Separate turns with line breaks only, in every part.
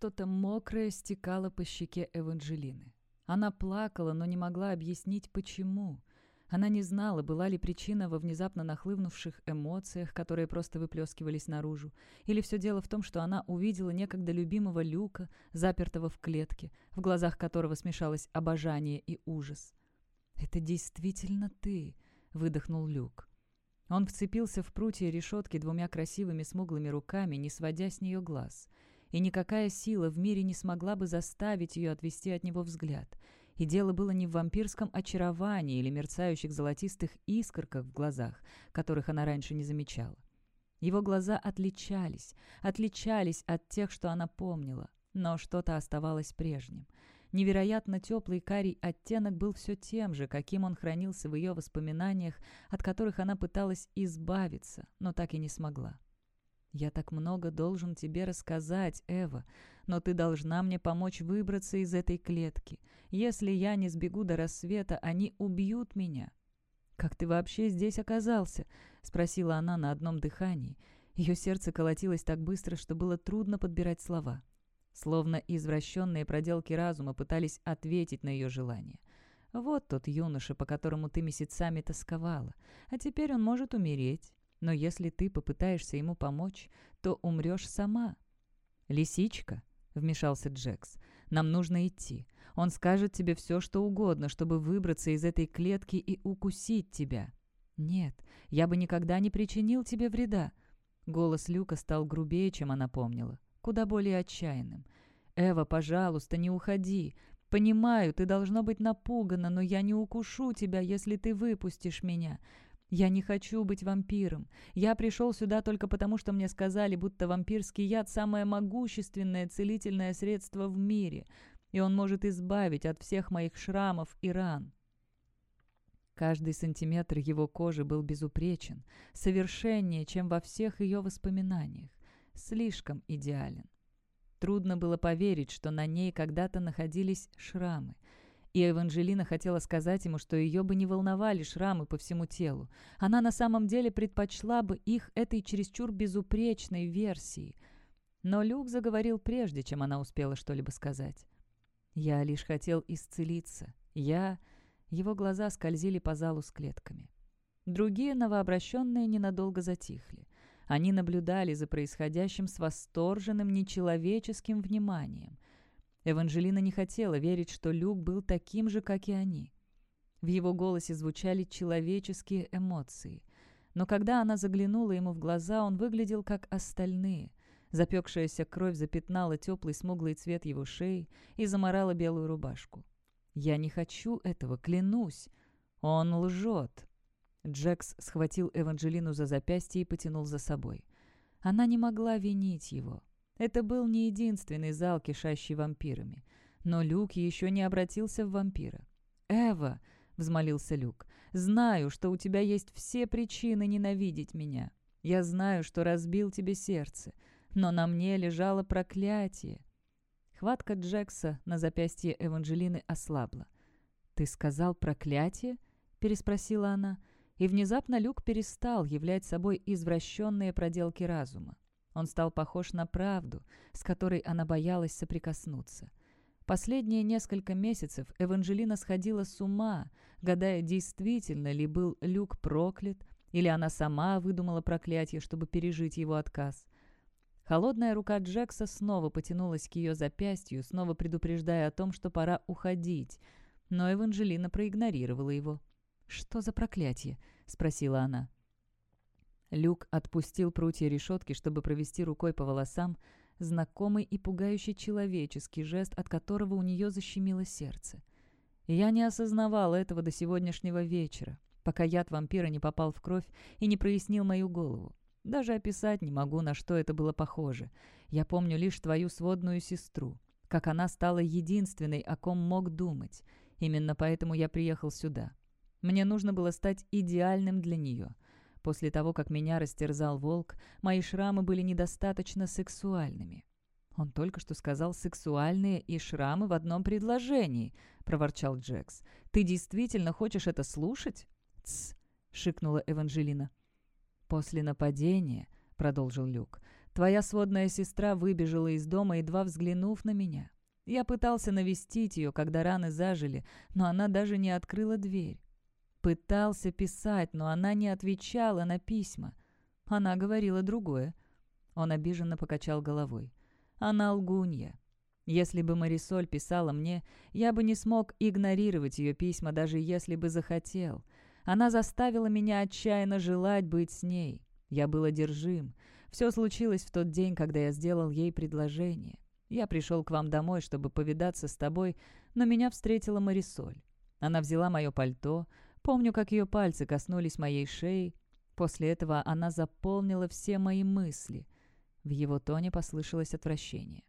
что-то мокрое стекало по щеке Эванжелины. Она плакала, но не могла объяснить, почему. Она не знала, была ли причина во внезапно нахлынувших эмоциях, которые просто выплескивались наружу, или все дело в том, что она увидела некогда любимого Люка, запертого в клетке, в глазах которого смешалось обожание и ужас. «Это действительно ты», — выдохнул Люк. Он вцепился в прутья решетки двумя красивыми смуглыми руками, не сводя с нее глаз. И никакая сила в мире не смогла бы заставить ее отвести от него взгляд — и дело было не в вампирском очаровании или мерцающих золотистых искорках в глазах, которых она раньше не замечала. Его глаза отличались, отличались от тех, что она помнила, но что-то оставалось прежним. Невероятно теплый карий оттенок был все тем же, каким он хранился в ее воспоминаниях, от которых она пыталась избавиться, но так и не смогла. «Я так много должен тебе рассказать, Эва, но ты должна мне помочь выбраться из этой клетки. Если я не сбегу до рассвета, они убьют меня». «Как ты вообще здесь оказался?» — спросила она на одном дыхании. Ее сердце колотилось так быстро, что было трудно подбирать слова. Словно извращенные проделки разума пытались ответить на ее желание. «Вот тот юноша, по которому ты месяцами тосковала, а теперь он может умереть. Но если ты попытаешься ему помочь, то умрешь сама». «Лисичка», — вмешался Джекс, — «нам нужно идти. Он скажет тебе все, что угодно, чтобы выбраться из этой клетки и укусить тебя». «Нет, я бы никогда не причинил тебе вреда». Голос Люка стал грубее, чем она помнила, куда более отчаянным. «Эва, пожалуйста, не уходи. Понимаю, ты должно быть напугана, но я не укушу тебя, если ты выпустишь меня. «Я не хочу быть вампиром. Я пришел сюда только потому, что мне сказали, будто вампирский яд – самое могущественное целительное средство в мире, и он может избавить от всех моих шрамов и ран». Каждый сантиметр его кожи был безупречен, совершеннее, чем во всех ее воспоминаниях. Слишком идеален. Трудно было поверить, что на ней когда-то находились шрамы – и Эванжелина хотела сказать ему, что ее бы не волновали шрамы по всему телу. Она на самом деле предпочла бы их этой чересчур безупречной версии. Но Люк заговорил прежде, чем она успела что-либо сказать. «Я лишь хотел исцелиться. Я...» Его глаза скользили по залу с клетками. Другие новообращенные ненадолго затихли. Они наблюдали за происходящим с восторженным нечеловеческим вниманием. Эванжелина не хотела верить, что Люк был таким же, как и они. В его голосе звучали человеческие эмоции. Но когда она заглянула ему в глаза, он выглядел как остальные. Запекшаяся кровь запятнала теплый смуглый цвет его шеи и заморала белую рубашку. «Я не хочу этого, клянусь. Он лжет». Джекс схватил Эванжелину за запястье и потянул за собой. Она не могла винить его. Это был не единственный зал, кишащий вампирами. Но Люк еще не обратился в вампира. «Эва!» — взмолился Люк. «Знаю, что у тебя есть все причины ненавидеть меня. Я знаю, что разбил тебе сердце. Но на мне лежало проклятие». Хватка Джекса на запястье Эванжелины ослабла. «Ты сказал проклятие?» — переспросила она. И внезапно Люк перестал являть собой извращенные проделки разума. Он стал похож на правду, с которой она боялась соприкоснуться. Последние несколько месяцев Эванжелина сходила с ума, гадая, действительно ли был Люк проклят, или она сама выдумала проклятие, чтобы пережить его отказ. Холодная рука Джекса снова потянулась к ее запястью, снова предупреждая о том, что пора уходить, но Эванжелина проигнорировала его. «Что за проклятие?» — спросила она. Люк отпустил прутья решетки, чтобы провести рукой по волосам, знакомый и пугающий человеческий жест, от которого у нее защемило сердце. Я не осознавал этого до сегодняшнего вечера, пока яд вампира не попал в кровь и не прояснил мою голову. Даже описать не могу, на что это было похоже. Я помню лишь твою сводную сестру, как она стала единственной, о ком мог думать. Именно поэтому я приехал сюда. Мне нужно было стать идеальным для нее. После того, как меня растерзал волк, мои шрамы были недостаточно сексуальными. «Он только что сказал «сексуальные» и «шрамы» в одном предложении», — проворчал Джекс. «Ты действительно хочешь это слушать?» «Тсс», — шикнула Эванжелина. «После нападения», — продолжил Люк, Твоя сводная сестра выбежала из дома, едва взглянув на меня. Я пытался навестить ее, когда раны зажили, но она даже не открыла дверь. Пытался писать, но она не отвечала на письма. Она говорила другое. Он обиженно покачал головой. Она лгунья. Если бы Марисоль писала мне, я бы не смог игнорировать ее письма, даже если бы захотел. Она заставила меня отчаянно желать быть с ней. Я был одержим. Все случилось в тот день, когда я сделал ей предложение. Я пришел к вам домой, чтобы повидаться с тобой, но меня встретила Марисоль. Она взяла мое пальто. Помню, как ее пальцы коснулись моей шеи. После этого она заполнила все мои мысли. В его тоне послышалось отвращение.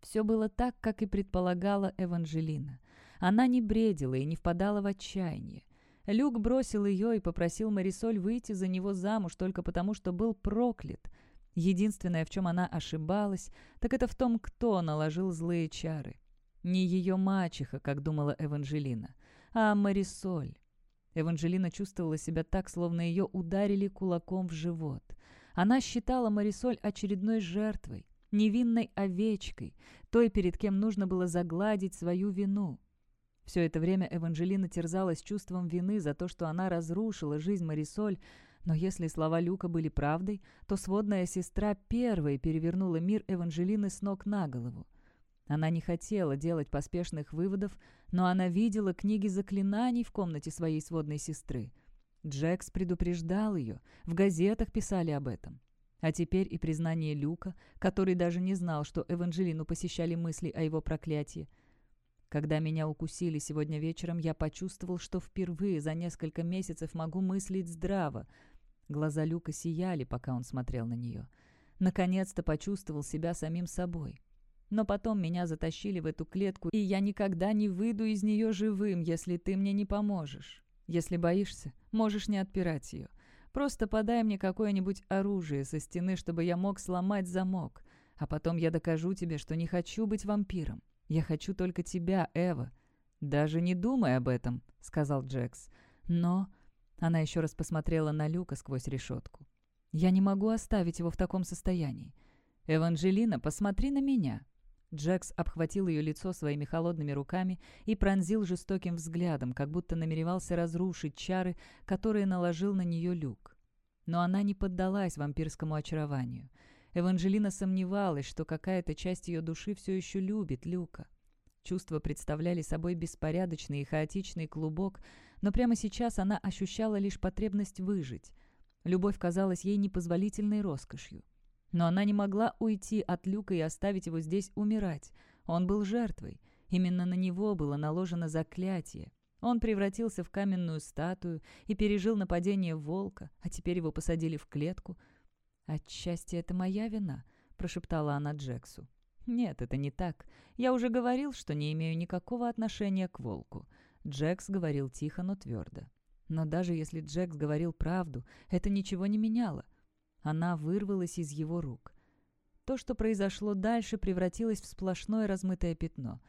Все было так, как и предполагала Эванжелина. Она не бредила и не впадала в отчаяние. Люк бросил ее и попросил Марисоль выйти за него замуж только потому, что был проклят — Единственное, в чем она ошибалась, так это в том, кто наложил злые чары. Не ее мачеха, как думала Эванжелина, а Марисоль. Эванжелина чувствовала себя так, словно ее ударили кулаком в живот. Она считала Марисоль очередной жертвой, невинной овечкой, той, перед кем нужно было загладить свою вину. Все это время Эванжелина терзалась чувством вины за то, что она разрушила жизнь Марисоль, но если слова Люка были правдой, то сводная сестра первой перевернула мир Эванжелины с ног на голову. Она не хотела делать поспешных выводов, но она видела книги заклинаний в комнате своей сводной сестры. Джекс предупреждал ее, в газетах писали об этом. А теперь и признание Люка, который даже не знал, что Эванжелину посещали мысли о его проклятии. Когда меня укусили сегодня вечером, я почувствовал, что впервые за несколько месяцев могу мыслить здраво, Глаза Люка сияли, пока он смотрел на нее. Наконец-то почувствовал себя самим собой. Но потом меня затащили в эту клетку, и я никогда не выйду из нее живым, если ты мне не поможешь. Если боишься, можешь не отпирать ее. Просто подай мне какое-нибудь оружие со стены, чтобы я мог сломать замок. А потом я докажу тебе, что не хочу быть вампиром. Я хочу только тебя, Эва». «Даже не думай об этом», — сказал Джекс. «Но...» Она еще раз посмотрела на Люка сквозь решетку. «Я не могу оставить его в таком состоянии. Эванжелина, посмотри на меня!» Джекс обхватил ее лицо своими холодными руками и пронзил жестоким взглядом, как будто намеревался разрушить чары, которые наложил на нее Люк. Но она не поддалась вампирскому очарованию. Эванжелина сомневалась, что какая-то часть ее души все еще любит Люка. Чувства представляли собой беспорядочный и хаотичный клубок, но прямо сейчас она ощущала лишь потребность выжить. Любовь казалась ей непозволительной роскошью. Но она не могла уйти от Люка и оставить его здесь умирать. Он был жертвой. Именно на него было наложено заклятие. Он превратился в каменную статую и пережил нападение волка, а теперь его посадили в клетку. «Отчасти это моя вина», — прошептала она Джексу. «Нет, это не так. Я уже говорил, что не имею никакого отношения к волку. Джекс говорил тихо, но твердо. Но даже если Джекс говорил правду, это ничего не меняло. Она вырвалась из его рук. То, что произошло дальше, превратилось в сплошное размытое пятно.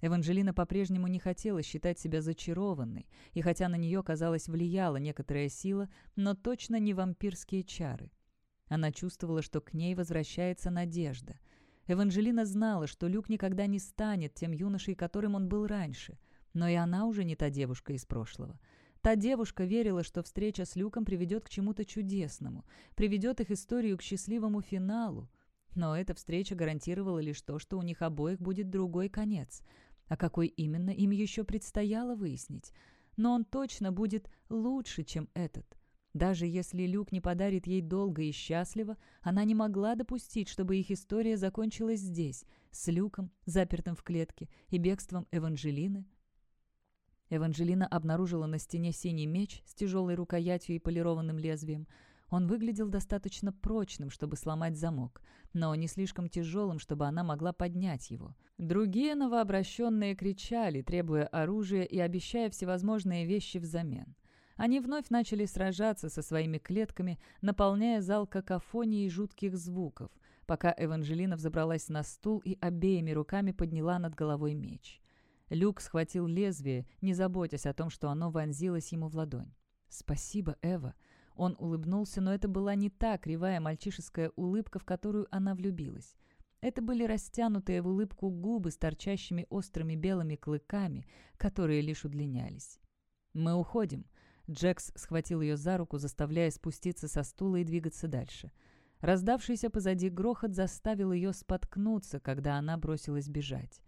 Эванжелина по-прежнему не хотела считать себя зачарованной, и хотя на нее, казалось, влияла некоторая сила, но точно не вампирские чары. Она чувствовала, что к ней возвращается надежда. Эванжелина знала, что Люк никогда не станет тем юношей, которым он был раньше — но и она уже не та девушка из прошлого. Та девушка верила, что встреча с Люком приведет к чему-то чудесному, приведет их историю к счастливому финалу. Но эта встреча гарантировала лишь то, что у них обоих будет другой конец. А какой именно, им еще предстояло выяснить. Но он точно будет лучше, чем этот. Даже если Люк не подарит ей долго и счастливо, она не могла допустить, чтобы их история закончилась здесь, с Люком, запертым в клетке, и бегством Эванжелины, Эванжелина обнаружила на стене синий меч с тяжелой рукоятью и полированным лезвием. Он выглядел достаточно прочным, чтобы сломать замок, но не слишком тяжелым, чтобы она могла поднять его. Другие новообращенные кричали, требуя оружия и обещая всевозможные вещи взамен. Они вновь начали сражаться со своими клетками, наполняя зал какофонией жутких звуков, пока Эванжелина взобралась на стул и обеими руками подняла над головой меч. Люк схватил лезвие, не заботясь о том, что оно вонзилось ему в ладонь. «Спасибо, Эва». Он улыбнулся, но это была не та кривая мальчишеская улыбка, в которую она влюбилась. Это были растянутые в улыбку губы с торчащими острыми белыми клыками, которые лишь удлинялись. «Мы уходим». Джекс схватил ее за руку, заставляя спуститься со стула и двигаться дальше. Раздавшийся позади грохот заставил ее споткнуться, когда она бросилась бежать.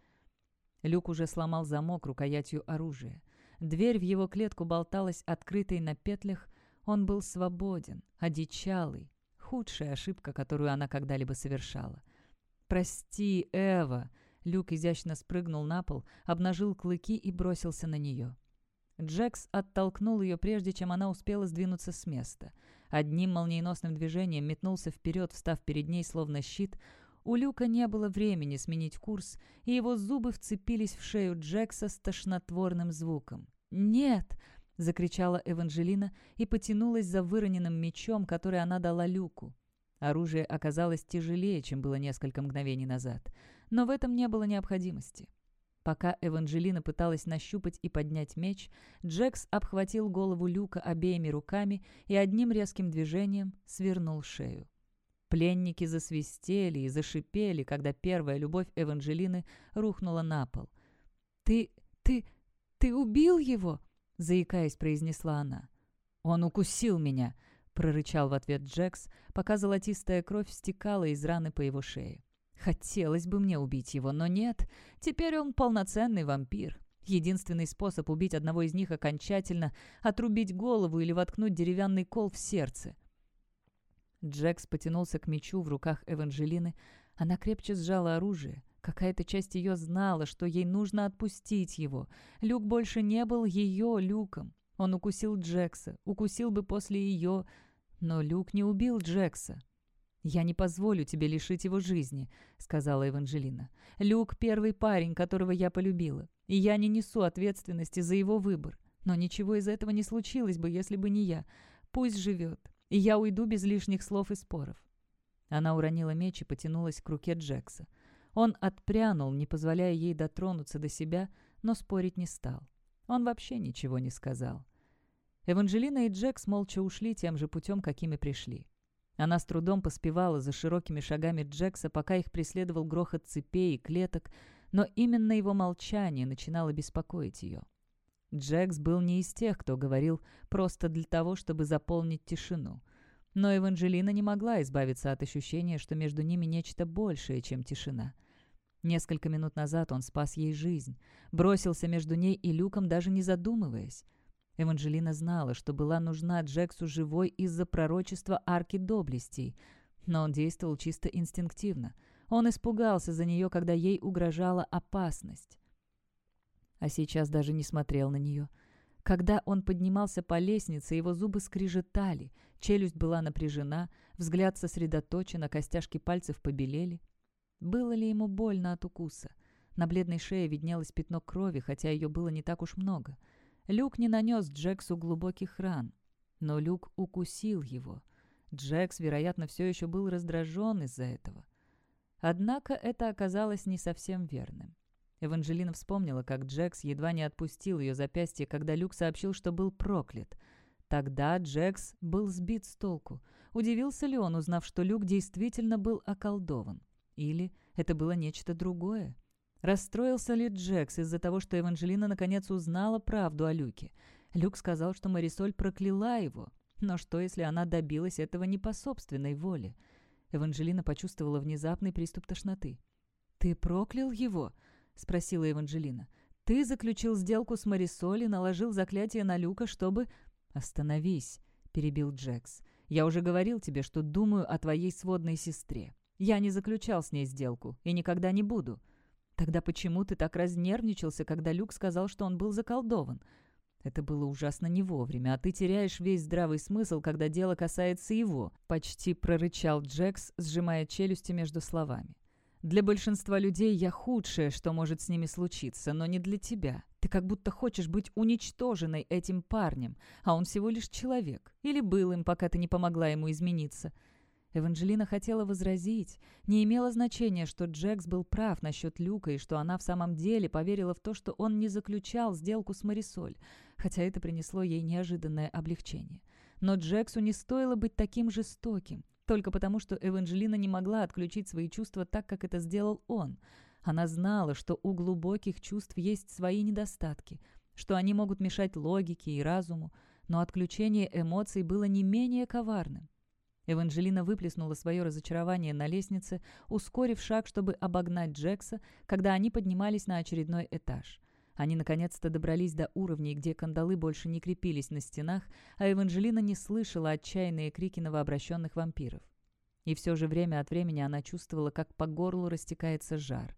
Люк уже сломал замок рукоятью оружия. Дверь в его клетку болталась открытой на петлях. Он был свободен, одичалый. Худшая ошибка, которую она когда-либо совершала. «Прости, Эва!» Люк изящно спрыгнул на пол, обнажил клыки и бросился на нее. Джекс оттолкнул ее, прежде чем она успела сдвинуться с места. Одним молниеносным движением метнулся вперед, встав перед ней словно щит. У Люка не было времени сменить курс, и его зубы вцепились в шею Джекса с тошнотворным звуком. «Нет!» — закричала Эванжелина и потянулась за выроненным мечом, который она дала Люку. Оружие оказалось тяжелее, чем было несколько мгновений назад, но в этом не было необходимости. Пока Эванжелина пыталась нащупать и поднять меч, Джекс обхватил голову Люка обеими руками и одним резким движением свернул шею. Пленники засвистели и зашипели, когда первая любовь Эванжелины рухнула на пол. «Ты... ты... ты убил его?» — заикаясь, произнесла она. «Он укусил меня!» — прорычал в ответ Джекс, пока золотистая кровь стекала из раны по его шее. «Хотелось бы мне убить его, но нет. Теперь он полноценный вампир. Единственный способ убить одного из них окончательно — отрубить голову или воткнуть деревянный кол в сердце». Джекс потянулся к мечу в руках Эванжелины. Она крепче сжала оружие. Какая-то часть ее знала, что ей нужно отпустить его. Люк больше не был ее Люком. Он укусил Джекса, укусил бы после ее... Но Люк не убил Джекса. «Я не позволю тебе лишить его жизни», — сказала Эванжелина. «Люк — первый парень, которого я полюбила, и я не несу ответственности за его выбор. Но ничего из этого не случилось бы, если бы не я. Пусть живет, и я уйду без лишних слов и споров». Она уронила меч и потянулась к руке Джекса. Он отпрянул, не позволяя ей дотронуться до себя, но спорить не стал. Он вообще ничего не сказал. Эванжелина и Джекс молча ушли тем же путем, какими пришли. Она с трудом поспевала за широкими шагами Джекса, пока их преследовал грохот цепей и клеток, но именно его молчание начинало беспокоить ее. Джекс был не из тех, кто говорил просто для того, чтобы заполнить тишину. Но Эванжелина не могла избавиться от ощущения, что между ними нечто большее, чем тишина. Несколько минут назад он спас ей жизнь, бросился между ней и Люком, даже не задумываясь. Эванжелина знала, что была нужна Джексу живой из-за пророчества арки доблестей, но он действовал чисто инстинктивно. Он испугался за нее, когда ей угрожала опасность. А сейчас даже не смотрел на нее. Когда он поднимался по лестнице, его зубы скрежетали, челюсть была напряжена, взгляд сосредоточен, а костяшки пальцев побелели. Было ли ему больно от укуса? На бледной шее виднелось пятно крови, хотя ее было не так уж много — Люк не нанес Джексу глубоких ран, но Люк укусил его. Джекс, вероятно, все еще был раздражен из-за этого. Однако это оказалось не совсем верным. Эванжелина вспомнила, как Джекс едва не отпустил ее запястье, когда Люк сообщил, что был проклят. Тогда Джекс был сбит с толку. Удивился ли он, узнав, что Люк действительно был околдован? Или это было нечто другое? Расстроился ли Джекс из-за того, что Эванжелина наконец узнала правду о Люке? Люк сказал, что Марисоль прокляла его. Но что, если она добилась этого не по собственной воле? Эванжелина почувствовала внезапный приступ тошноты. «Ты проклял его?» — спросила Эванжелина. «Ты заключил сделку с Марисоль и наложил заклятие на Люка, чтобы...» «Остановись», — перебил Джекс. «Я уже говорил тебе, что думаю о твоей сводной сестре. Я не заключал с ней сделку и никогда не буду». Тогда почему ты так разнервничался, когда Люк сказал, что он был заколдован? Это было ужасно не вовремя, а ты теряешь весь здравый смысл, когда дело касается его», — почти прорычал Джекс, сжимая челюсти между словами. «Для большинства людей я худшее, что может с ними случиться, но не для тебя. Ты как будто хочешь быть уничтоженной этим парнем, а он всего лишь человек. Или был им, пока ты не помогла ему измениться. Эванжелина хотела возразить. Не имело значения, что Джекс был прав насчет Люка и что она в самом деле поверила в то, что он не заключал сделку с Марисоль, хотя это принесло ей неожиданное облегчение. Но Джексу не стоило быть таким жестоким, только потому, что Эванжелина не могла отключить свои чувства так, как это сделал он. Она знала, что у глубоких чувств есть свои недостатки, что они могут мешать логике и разуму, но отключение эмоций было не менее коварным. Эванжелина выплеснула свое разочарование на лестнице, ускорив шаг, чтобы обогнать Джекса, когда они поднимались на очередной этаж. Они наконец-то добрались до уровней, где кандалы больше не крепились на стенах, а Эванжелина не слышала отчаянные крики новообращенных вампиров. И все же время от времени она чувствовала, как по горлу растекается жар.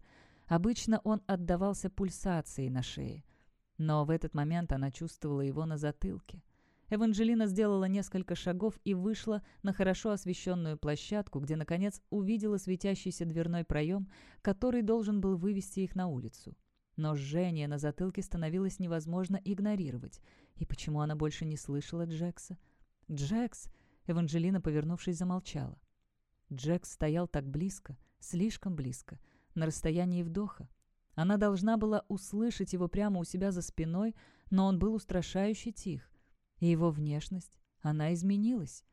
Обычно он отдавался пульсацией на шее. Но в этот момент она чувствовала его на затылке. Эванжелина сделала несколько шагов и вышла на хорошо освещенную площадку, где, наконец, увидела светящийся дверной проем, который должен был вывести их на улицу. Но жжение на затылке становилось невозможно игнорировать. И почему она больше не слышала Джекса? «Джекс!» — Эванжелина, повернувшись, замолчала. Джекс стоял так близко, слишком близко, на расстоянии вдоха. Она должна была услышать его прямо у себя за спиной, но он был устрашающе тих. И его внешность, она изменилась.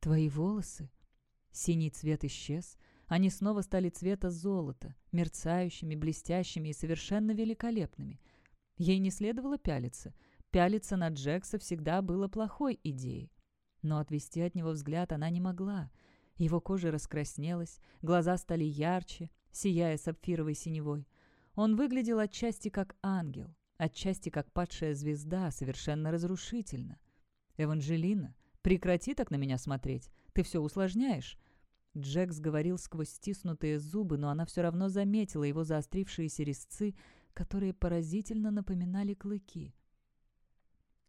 Твои волосы. Синий цвет исчез, они снова стали цвета золота, мерцающими, блестящими и совершенно великолепными. Ей не следовало пялиться. Пялиться на Джекса всегда было плохой идеей. Но отвести от него взгляд она не могла. Его кожа раскраснелась, глаза стали ярче, сияя сапфировой синевой. Он выглядел отчасти как ангел, отчасти как падшая звезда, совершенно разрушительно. «Эванжелина, прекрати так на меня смотреть. Ты все усложняешь. Джекс говорил сквозь стиснутые зубы, но она все равно заметила его заострившиеся резцы, которые поразительно напоминали клыки.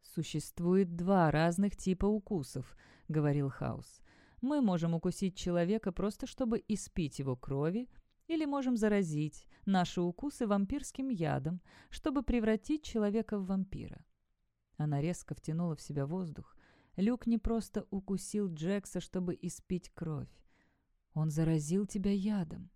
«Существует два разных типа укусов», — говорил Хаус. «Мы можем укусить человека просто, чтобы испить его крови, или можем заразить наши укусы вампирским ядом, чтобы превратить человека в вампира». Она резко втянула в себя воздух. Люк не просто укусил Джекса, чтобы испить кровь. Он заразил тебя ядом.